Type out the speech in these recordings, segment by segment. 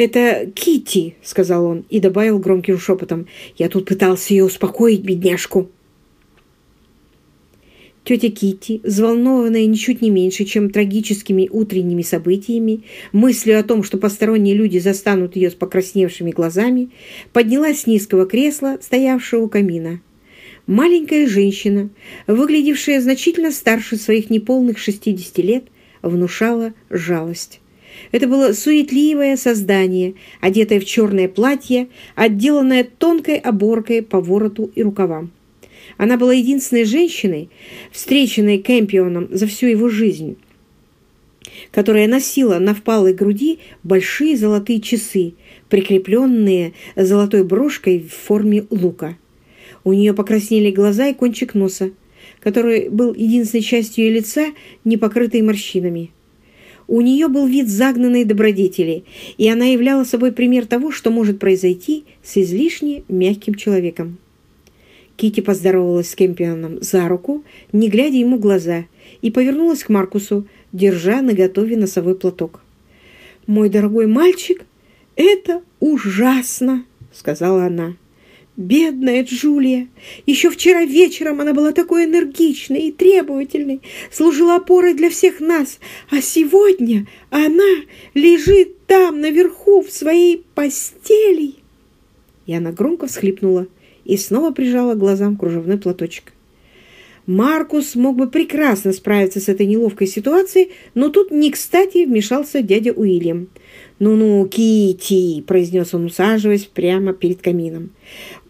«Это Кити, сказал он и добавил громким шепотом. «Я тут пытался ее успокоить, бедняжку». Тетя Кити, взволнованная ничуть не меньше, чем трагическими утренними событиями, мыслью о том, что посторонние люди застанут ее с покрасневшими глазами, поднялась с низкого кресла, стоявшего у камина. Маленькая женщина, выглядевшая значительно старше своих неполных 60 лет, внушала жалость. Это было суетливое создание, одетое в черное платье, отделанное тонкой оборкой по вороту и рукавам. Она была единственной женщиной, встреченной Кэмпионом за всю его жизнь, которая носила на впалой груди большие золотые часы, прикрепленные золотой брошкой в форме лука. У нее покраснели глаза и кончик носа, который был единственной частью ее лица, не покрытой морщинами. У нее был вид загнанной добродетели, и она являла собой пример того, что может произойти с излишне мягким человеком. Кити поздоровалась с Кемпионом за руку, не глядя ему в глаза, и повернулась к Маркусу, держа наготове носовой платок. «Мой дорогой мальчик, это ужасно!» — сказала она. Бедная Джулия! Еще вчера вечером она была такой энергичной и требовательной, служила опорой для всех нас, а сегодня она лежит там, наверху, в своей постели. И она громко всхлипнула и снова прижала глазам кружевной платочек. Маркус мог бы прекрасно справиться с этой неловкой ситуацией, но тут не кстати вмешался дядя Уильям. «Ну-ну, Кити, произнес он, усаживаясь прямо перед камином.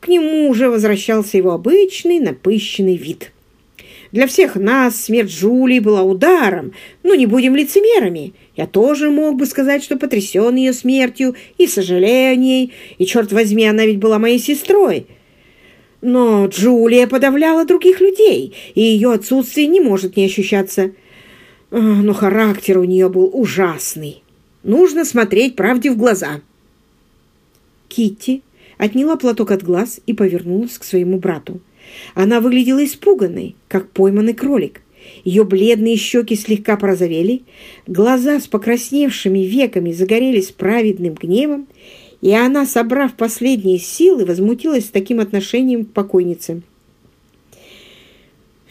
К нему уже возвращался его обычный напыщенный вид. Для всех нас смерть Жулии была ударом, но не будем лицемерами. Я тоже мог бы сказать, что потрясен ее смертью и сожалею о ней, и, черт возьми, она ведь была моей сестрой. Но Джулия подавляла других людей, и ее отсутствие не может не ощущаться. А, но характер у нее был ужасный. Нужно смотреть правде в глаза. Китти отняла платок от глаз и повернулась к своему брату. Она выглядела испуганной, как пойманный кролик. Ее бледные щеки слегка порозовели, глаза с покрасневшими веками загорелись праведным гневом, и она, собрав последние силы, возмутилась таким отношением к покойнице.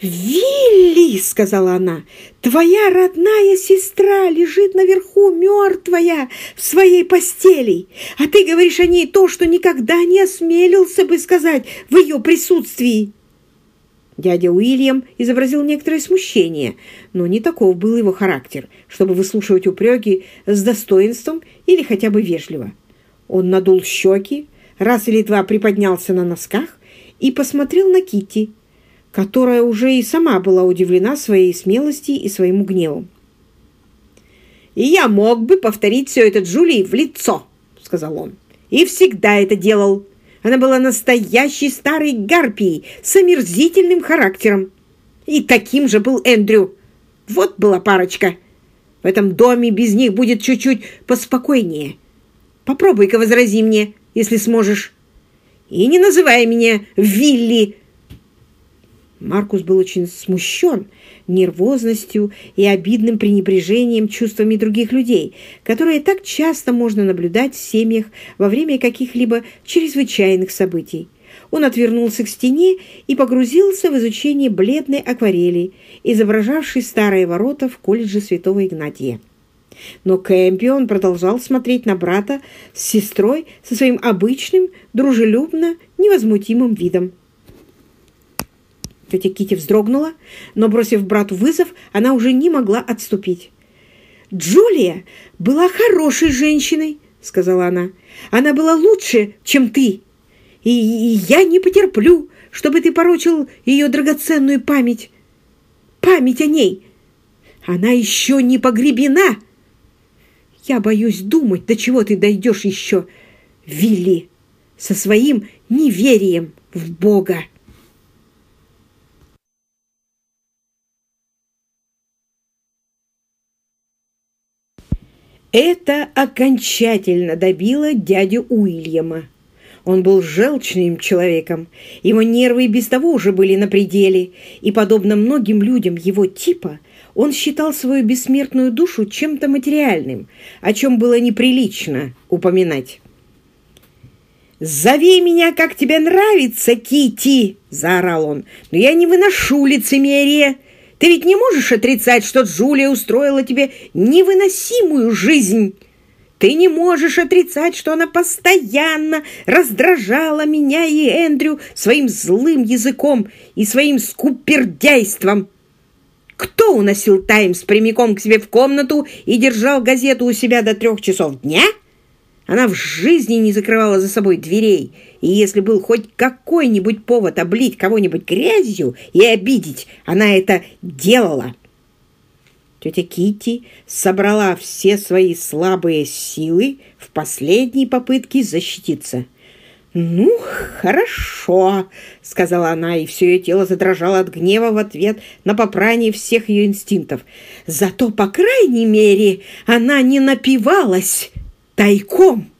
«Вилли!» — сказала она. «Твоя родная сестра лежит наверху, мертвая, в своей постели, а ты говоришь о ней то, что никогда не осмелился бы сказать в ее присутствии!» Дядя Уильям изобразил некоторое смущение, но не таков был его характер, чтобы выслушивать упреки с достоинством или хотя бы вежливо. Он надул щеки, раз или два приподнялся на носках и посмотрел на Кити, которая уже и сама была удивлена своей смелости и своему гневу. «И я мог бы повторить все это Джулии в лицо», — сказал он. «И всегда это делал. Она была настоящей старой гарпией с омерзительным характером. И таким же был Эндрю. Вот была парочка. В этом доме без них будет чуть-чуть поспокойнее. Попробуй-ка возрази мне, если сможешь. И не называй меня Вилли. Маркус был очень смущен нервозностью и обидным пренебрежением чувствами других людей, которые так часто можно наблюдать в семьях во время каких-либо чрезвычайных событий. Он отвернулся к стене и погрузился в изучение бледной акварели, изображавшей старые ворота в колледже Святого Игнатия. Но Кэмпион продолжал смотреть на брата с сестрой со своим обычным, дружелюбно, невозмутимым видом. Тетя Кити вздрогнула, но, бросив брату вызов, она уже не могла отступить. «Джулия была хорошей женщиной», — сказала она. «Она была лучше, чем ты. И, я не потерплю, чтобы ты порочил ее драгоценную память. Память о ней. Она еще не погребена». Я боюсь думать, до чего ты дойдешь еще, Вилли, со своим неверием в Бога. Это окончательно добило дядю Уильяма. Он был желчным человеком, его нервы и без того уже были на пределе, и, подобно многим людям его типа, он считал свою бессмертную душу чем-то материальным, о чем было неприлично упоминать. «Зови меня, как тебе нравится, Кити! заорал он. «Но я не выношу лицемерие! Ты ведь не можешь отрицать, что Джулия устроила тебе невыносимую жизнь!» Ты не можешь отрицать, что она постоянно раздражала меня и Эндрю своим злым языком и своим скупердяйством. Кто уносил «Таймс» прямиком к себе в комнату и держал газету у себя до трех часов дня? Она в жизни не закрывала за собой дверей, и если был хоть какой-нибудь повод облить кого-нибудь грязью и обидеть, она это делала. Тетя Кити собрала все свои слабые силы в последней попытке защититься. «Ну, хорошо», — сказала она, и все ее тело задрожало от гнева в ответ на попрание всех ее инстинктов. «Зато, по крайней мере, она не напивалась тайком».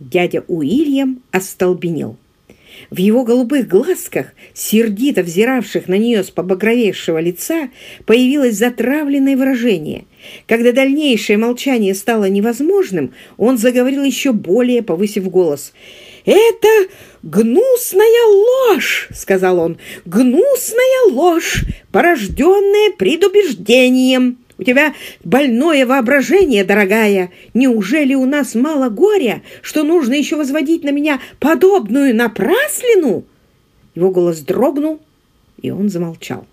Дядя Уильям остолбенел. В его голубых глазках, сердито взиравших на нее с побагровевшего лица, появилось затравленное выражение. Когда дальнейшее молчание стало невозможным, он заговорил еще более, повысив голос. «Это гнусная ложь!» — сказал он. «Гнусная ложь, порожденная предубеждением!» У тебя больное воображение, дорогая. Неужели у нас мало горя, что нужно еще возводить на меня подобную напраслину?» Его голос дрогнул, и он замолчал.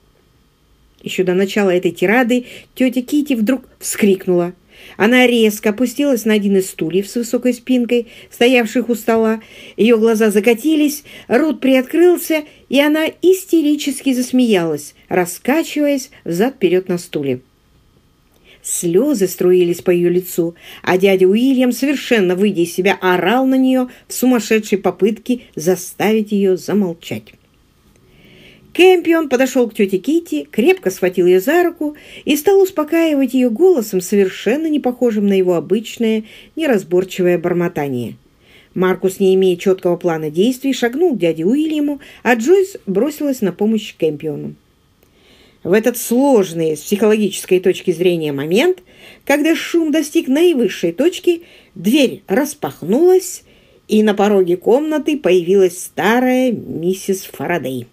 Еще до начала этой тирады тетя Кити вдруг вскрикнула. Она резко опустилась на один из стульев с высокой спинкой, стоявших у стола. Ее глаза закатились, рот приоткрылся, и она истерически засмеялась, раскачиваясь взад-вперед на стуле. Слезы струились по ее лицу, а дядя Уильям, совершенно выйдя из себя, орал на нее в сумасшедшей попытке заставить ее замолчать. Кэмпион подошел к тете Кити, крепко схватил ее за руку и стал успокаивать ее голосом, совершенно не похожим на его обычное неразборчивое бормотание. Маркус, не имея четкого плана действий, шагнул к дяде Уильяму, а Джойс бросилась на помощь Кэмпиону в этот сложный с психологической точки зрения момент, когда шум достиг наивысшей точки, дверь распахнулась, и на пороге комнаты появилась старая миссис Фарадей.